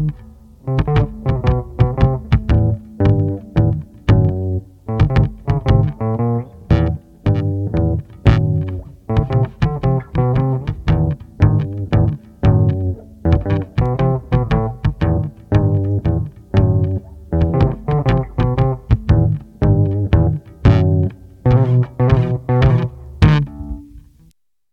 www.thebrainfeed.com.